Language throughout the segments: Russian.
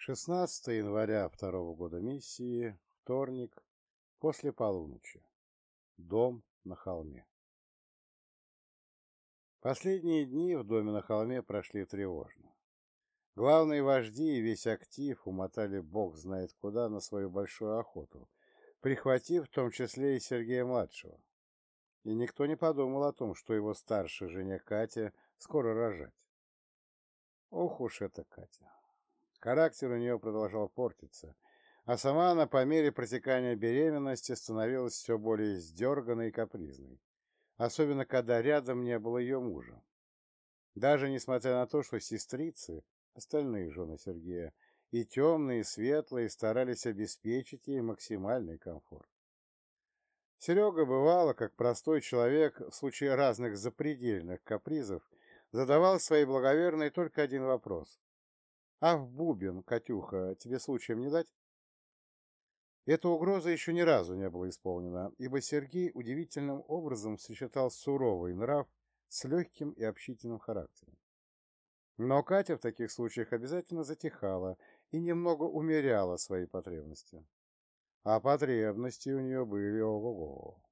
16 января второго года миссии, вторник, после полуночи. Дом на холме. Последние дни в доме на холме прошли тревожно. Главные вожди и весь актив умотали бог знает куда на свою большую охоту, прихватив в том числе и Сергея-младшего. И никто не подумал о том, что его старшая жене Катя скоро рожать. Ох уж эта Катя. Характер у нее продолжал портиться, а сама она по мере протекания беременности становилась все более сдерганной и капризной, особенно когда рядом не было ее мужа. Даже несмотря на то, что сестрицы, остальные жены Сергея, и темные, и светлые старались обеспечить ей максимальный комфорт. Серега бывало, как простой человек, в случае разных запредельных капризов, задавал своей благоверной только один вопрос. «А в бубен, Катюха, тебе случаем не дать?» Эта угроза еще ни разу не была исполнена, ибо Сергей удивительным образом сочетал суровый нрав с легким и общительным характером. Но Катя в таких случаях обязательно затихала и немного умеряла свои потребности. А потребности у нее были ого-го.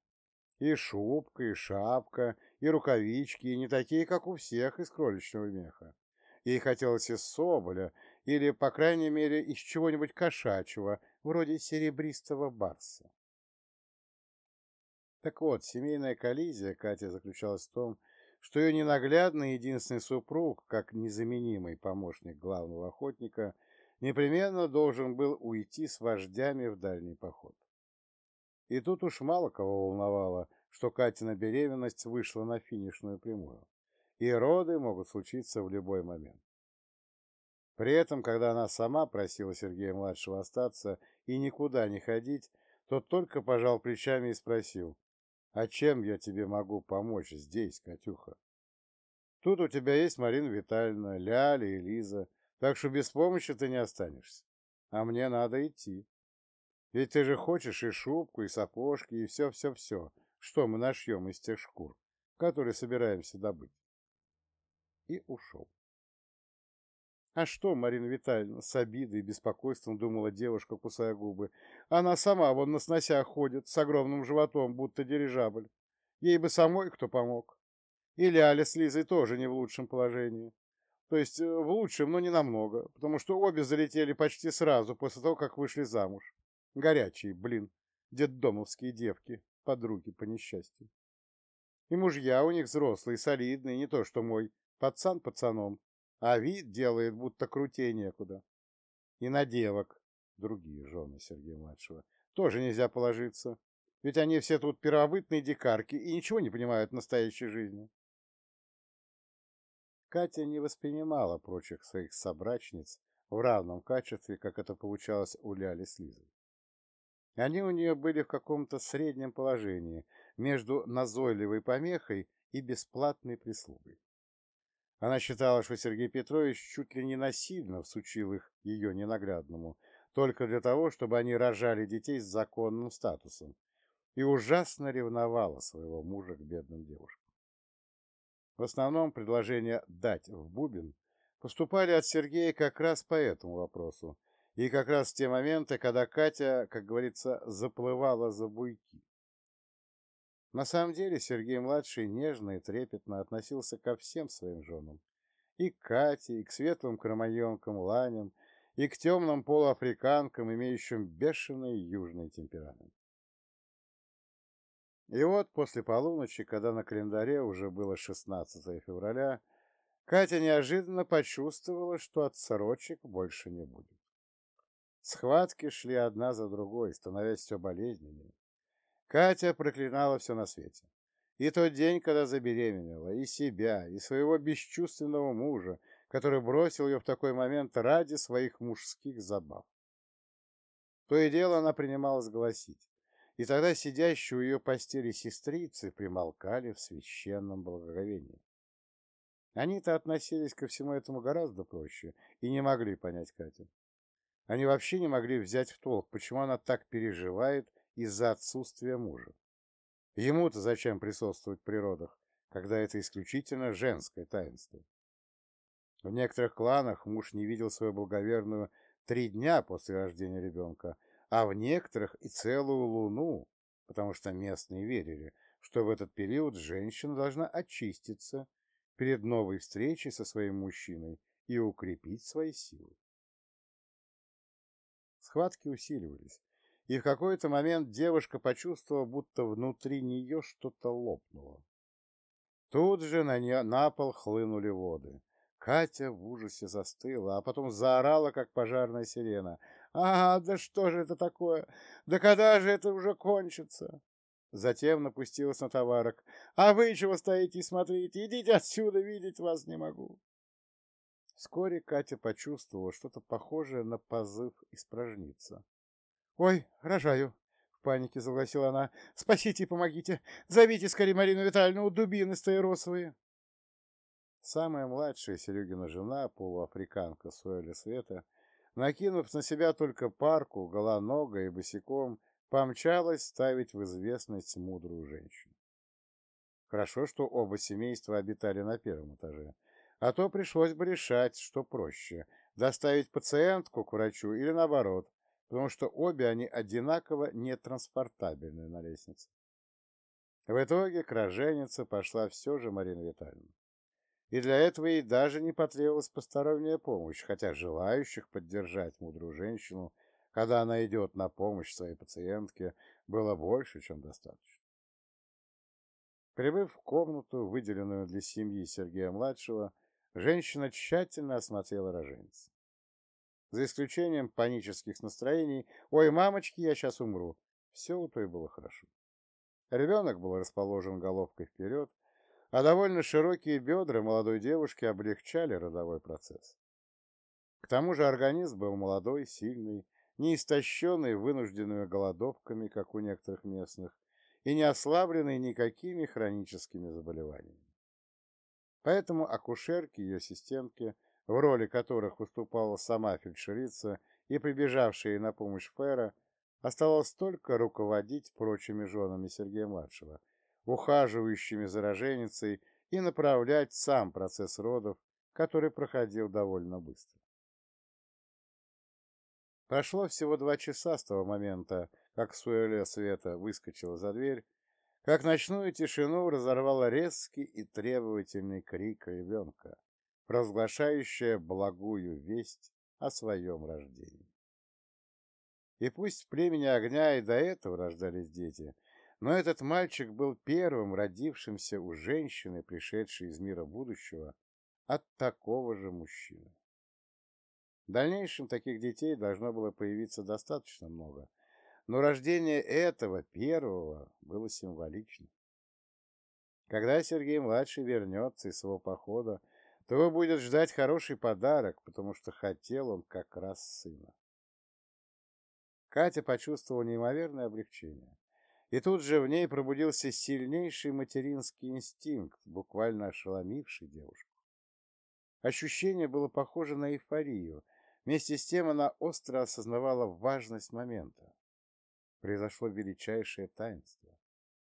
И шубка, и шапка, и рукавички, и не такие, как у всех из кроличного меха. Ей хотелось из соболя, или, по крайней мере, из чего-нибудь кошачьего, вроде серебристого барса. Так вот, семейная коллизия Катя заключалась в том, что ее ненаглядный единственный супруг, как незаменимый помощник главного охотника, непременно должен был уйти с вождями в дальний поход. И тут уж мало кого волновало, что Катина беременность вышла на финишную прямую, и роды могут случиться в любой момент. При этом, когда она сама просила Сергея-младшего остаться и никуда не ходить, тот только пожал плечами и спросил, «А чем я тебе могу помочь здесь, Катюха? Тут у тебя есть Марина Витальевна, Ляля и Лиза, так что без помощи ты не останешься. А мне надо идти. Ведь ты же хочешь и шубку, и сапожки, и все-все-все, что мы нашьем из тех шкур, которые собираемся добыть. И ушел. А что, Марина Витальевна, с обидой и беспокойством думала девушка, кусая губы. Она сама вон на сносях ходит, с огромным животом, будто дирижабль. Ей бы самой кто помог. И Ляля с Лизой тоже не в лучшем положении. То есть э, в лучшем, но не намного, потому что обе залетели почти сразу после того, как вышли замуж. Горячие, блин, детдомовские девки, подруги по несчастью. И мужья у них взрослые, солидные, не то что мой, пацан пацаном, а вид делает, будто крутее некуда. И на девок, другие жены Сергея-младшего, тоже нельзя положиться, ведь они все тут первобытные дикарки и ничего не понимают в настоящей жизни. Катя не воспринимала прочих своих собрачниц в равном качестве, как это получалось у Ляли с Лизой. Они у нее были в каком-то среднем положении между назойливой помехой и бесплатной прислугой. Она считала, что Сергей Петрович чуть ли не насильно всучил их ее ненаглядному, только для того, чтобы они рожали детей с законным статусом, и ужасно ревновала своего мужа к бедным девушкам. В основном предложения «дать в бубен» поступали от Сергея как раз по этому вопросу, и как раз в те моменты, когда Катя, как говорится, заплывала за буйки. На самом деле Сергей-младший нежно и трепетно относился ко всем своим женам. И к Кате, и к светлым кроманьонкам Ланям, и к темным полуафриканкам, имеющим бешеный южный темперамент. И вот после полуночи, когда на календаре уже было 16 февраля, Катя неожиданно почувствовала, что отсрочек больше не будет. Схватки шли одна за другой, становясь все болезненнее. Катя проклинала все на свете. И тот день, когда забеременела, и себя, и своего бесчувственного мужа, который бросил ее в такой момент ради своих мужских забав. То и дело она принималась гласить и тогда сидящие у ее постели сестрицы примолкали в священном благоговении. Они-то относились ко всему этому гораздо проще и не могли понять Катю. Они вообще не могли взять в толк, почему она так переживает из-за отсутствия мужа. Ему-то зачем присутствовать в природах, когда это исключительно женское таинство? В некоторых кланах муж не видел свою благоверную три дня после рождения ребенка, а в некоторых и целую луну, потому что местные верили, что в этот период женщина должна очиститься перед новой встречей со своим мужчиной и укрепить свои силы. Схватки усиливались, и в какой-то момент девушка почувствовала, будто внутри нее что-то лопнуло. Тут же на, не... на пол хлынули воды. Катя в ужасе застыла, а потом заорала, как пожарная сирена. «А, да что же это такое? Да когда же это уже кончится?» Затем напустилась на товарок. «А вы чего стоите и смотрите? Идите отсюда, видеть вас не могу!» Вскоре Катя почувствовала что-то похожее на позыв испражниться. «Ой, рожаю!» — в панике загласила она. «Спасите и помогите! Зовите скорее Марину Витальевну, дубины стаиросовые!» Самая младшая Серегина жена, полуафриканка Суэля Света, накинув на себя только парку, голоногой и босиком, помчалась ставить в известность мудрую женщину. Хорошо, что оба семейства обитали на первом этаже, а то пришлось бы решать, что проще – доставить пациентку к врачу или наоборот, потому что обе они одинаково нетранспортабельны на лестнице. В итоге к пошла все же Марина Витальевна. И для этого ей даже не потребовалась посторонняя помощь, хотя желающих поддержать мудрую женщину, когда она идет на помощь своей пациентке, было больше, чем достаточно. Прибыв в комнату, выделенную для семьи Сергея-младшего, женщина тщательно осмотрела роженица. За исключением панических настроений «Ой, мамочки, я сейчас умру!» Все у той было хорошо. Ребенок был расположен головкой вперед, а довольно широкие бедра молодой девушки облегчали родовой процесс. К тому же организм был молодой, сильный, не истощенный вынужденными голодовками, как у некоторых местных, и не ослабленный никакими хроническими заболеваниями. Поэтому акушерки и ее ассистентки в роли которых выступала сама фельдшерица и прибежавшая на помощь Фера, оставалось только руководить прочими женами Сергея-младшего, ухаживающими за роженицей и направлять сам процесс родов, который проходил довольно быстро. Прошло всего два часа с того момента, как Суэле Света выскочила за дверь, как ночную тишину разорвал резкий и требовательный крик ребенка провозглашающая благую весть о своем рождении. И пусть в племени огня и до этого рождались дети, но этот мальчик был первым родившимся у женщины, пришедшей из мира будущего, от такого же мужчины. В дальнейшем таких детей должно было появиться достаточно много, но рождение этого, первого, было символично. Когда Сергей-младший вернется из своего похода, то будет ждать хороший подарок, потому что хотел он как раз сына. Катя почувствовала неимоверное облегчение. И тут же в ней пробудился сильнейший материнский инстинкт, буквально ошеломивший девушку. Ощущение было похоже на эйфорию. Вместе с тем она остро осознавала важность момента. Произошло величайшее таинство.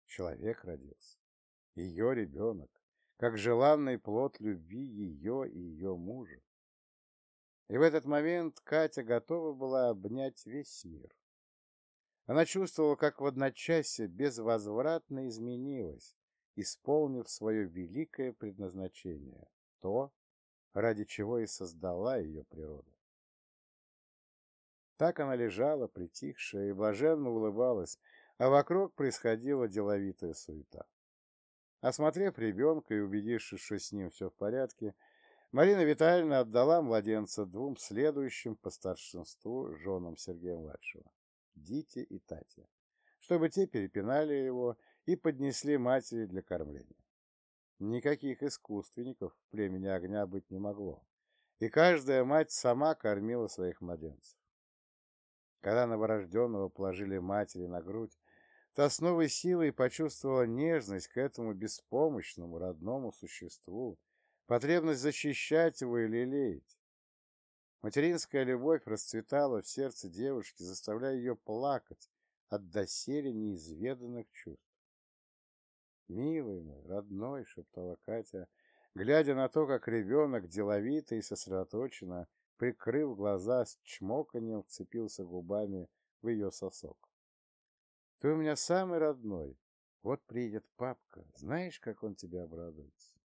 Человек родился. Ее ребенок как желанный плод любви ее и ее мужа. И в этот момент Катя готова была обнять весь мир. Она чувствовала, как в одночасье безвозвратно изменилась, исполнив свое великое предназначение, то, ради чего и создала ее природа. Так она лежала, притихшая, и блаженно улыбалась, а вокруг происходила деловитая суета. Осмотрев ребенка и убедившись, что с ним все в порядке, Марина Витальевна отдала младенца двум следующим по старшинству женам Сергея-младшего, Дите и Тате, чтобы те перепинали его и поднесли матери для кормления. Никаких искусственников в племени огня быть не могло, и каждая мать сама кормила своих младенцев. Когда новорожденного положили матери на грудь, Та с новой силой почувствовала нежность к этому беспомощному родному существу, потребность защищать его и лелеять. Материнская любовь расцветала в сердце девушки, заставляя ее плакать от доселе неизведанных чувств. «Милый мой, родной!» — шептала Катя, глядя на то, как ребенок деловито и сосредоточенно прикрыв глаза с чмоканием, вцепился губами в ее сосок. Ты у меня самый родной. Вот приедет папка, знаешь, как он тебя обрадуется.